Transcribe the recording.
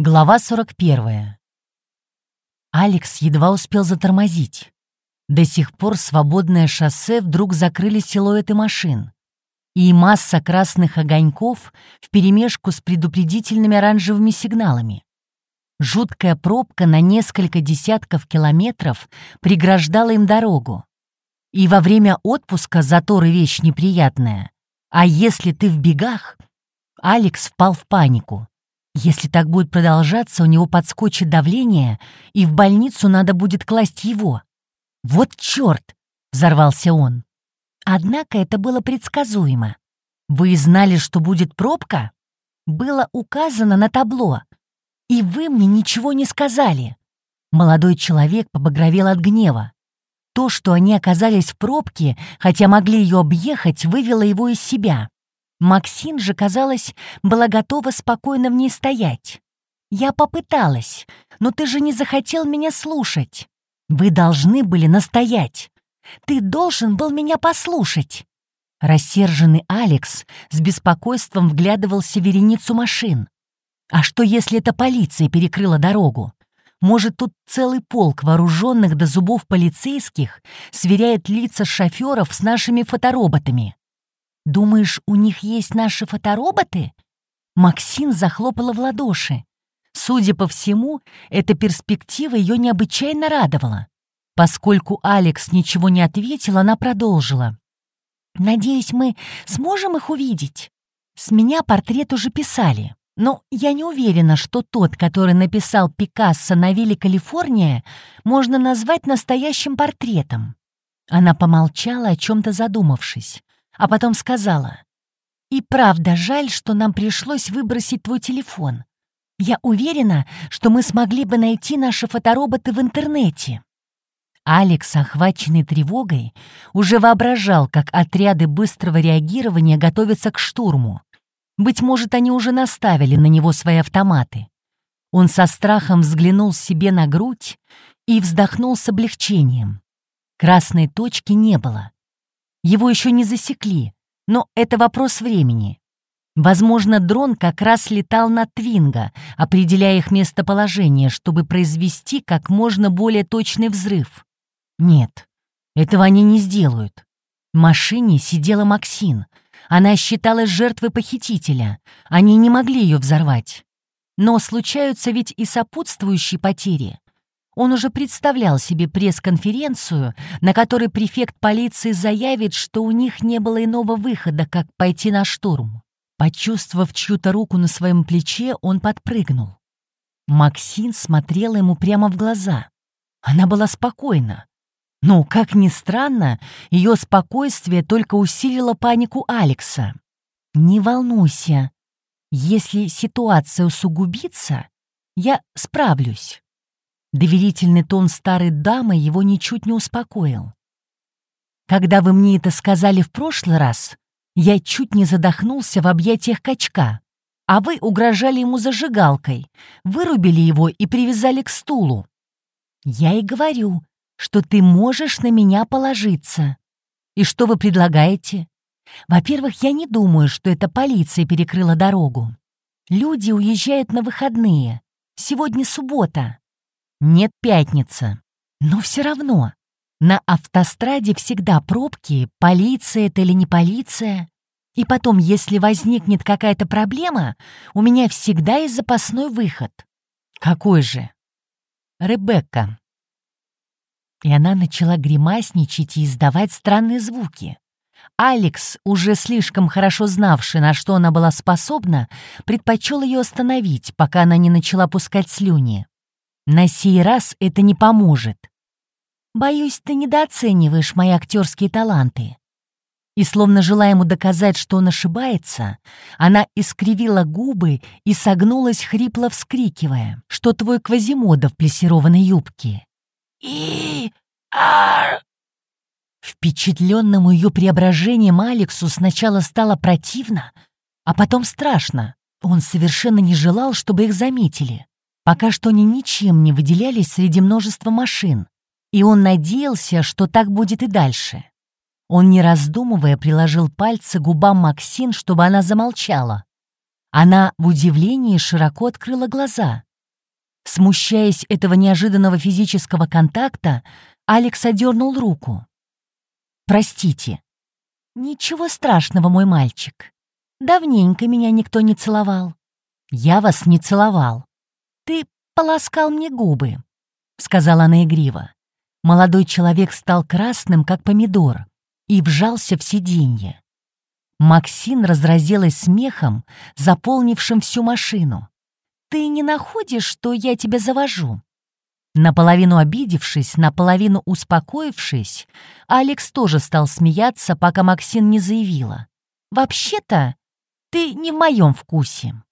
Глава 41. Алекс едва успел затормозить. До сих пор свободное шоссе вдруг закрыли силуэты машин. И масса красных огоньков вперемешку с предупредительными оранжевыми сигналами. Жуткая пробка на несколько десятков километров преграждала им дорогу. И во время отпуска заторы вещь неприятная. А если ты в бегах? Алекс впал в панику. Если так будет продолжаться, у него подскочит давление, и в больницу надо будет класть его. «Вот черт!» — взорвался он. Однако это было предсказуемо. Вы знали, что будет пробка? Было указано на табло. И вы мне ничего не сказали. Молодой человек побагровел от гнева. То, что они оказались в пробке, хотя могли ее объехать, вывело его из себя. Максин же, казалось, была готова спокойно в ней стоять. «Я попыталась, но ты же не захотел меня слушать. Вы должны были настоять. Ты должен был меня послушать». Рассерженный Алекс с беспокойством вглядывался в вереницу машин. А что, если эта полиция перекрыла дорогу? Может, тут целый полк вооруженных до зубов полицейских сверяет лица шоферов с нашими фотороботами? «Думаешь, у них есть наши фотороботы?» Максин захлопала в ладоши. Судя по всему, эта перспектива ее необычайно радовала. Поскольку Алекс ничего не ответил, она продолжила. «Надеюсь, мы сможем их увидеть? С меня портрет уже писали, но я не уверена, что тот, который написал Пикассо на вилле Калифорния, можно назвать настоящим портретом». Она помолчала, о чем-то задумавшись а потом сказала. «И правда жаль, что нам пришлось выбросить твой телефон. Я уверена, что мы смогли бы найти наши фотороботы в интернете». Алекс, охваченный тревогой, уже воображал, как отряды быстрого реагирования готовятся к штурму. Быть может, они уже наставили на него свои автоматы. Он со страхом взглянул себе на грудь и вздохнул с облегчением. Красной точки не было. Его еще не засекли, но это вопрос времени. Возможно, дрон как раз летал над Твинго, определяя их местоположение, чтобы произвести как можно более точный взрыв. Нет, этого они не сделают. В машине сидела Максин. Она считалась жертвой похитителя. Они не могли ее взорвать. Но случаются ведь и сопутствующие потери. Он уже представлял себе пресс-конференцию, на которой префект полиции заявит, что у них не было иного выхода, как пойти на штурм. Почувствовав чью-то руку на своем плече, он подпрыгнул. Максин смотрела ему прямо в глаза. Она была спокойна. Но, как ни странно, ее спокойствие только усилило панику Алекса. «Не волнуйся. Если ситуация усугубится, я справлюсь». Доверительный тон старой дамы его ничуть не успокоил. «Когда вы мне это сказали в прошлый раз, я чуть не задохнулся в объятиях качка, а вы угрожали ему зажигалкой, вырубили его и привязали к стулу. Я и говорю, что ты можешь на меня положиться. И что вы предлагаете? Во-первых, я не думаю, что это полиция перекрыла дорогу. Люди уезжают на выходные. Сегодня суббота. Нет пятница. Но все равно. На автостраде всегда пробки, полиция это или не полиция. И потом, если возникнет какая-то проблема, у меня всегда есть запасной выход. Какой же? Ребекка. И она начала гримасничать и издавать странные звуки. Алекс, уже слишком хорошо знавший, на что она была способна, предпочел ее остановить, пока она не начала пускать слюни. На сей раз это не поможет. Боюсь, ты недооцениваешь мои актерские таланты. И словно желая ему доказать, что он ошибается, она искривила губы и согнулась, хрипло вскрикивая, что твой Квазимода в плессированной юбке. и ар Впечатленному ее преображением Алексу сначала стало противно, а потом страшно. Он совершенно не желал, чтобы их заметили. Пока что они ничем не выделялись среди множества машин, и он надеялся, что так будет и дальше. Он, не раздумывая, приложил пальцы к губам Максин, чтобы она замолчала. Она в удивлении широко открыла глаза. Смущаясь этого неожиданного физического контакта, Алекс одернул руку. «Простите». «Ничего страшного, мой мальчик. Давненько меня никто не целовал». «Я вас не целовал. Ты полоскал мне губы», — сказала она игриво. Молодой человек стал красным, как помидор, и вжался в сиденье. Максин разразилась смехом, заполнившим всю машину. «Ты не находишь, что я тебя завожу?» Наполовину обидевшись, наполовину успокоившись, Алекс тоже стал смеяться, пока Максин не заявила. «Вообще-то, ты не в моем вкусе».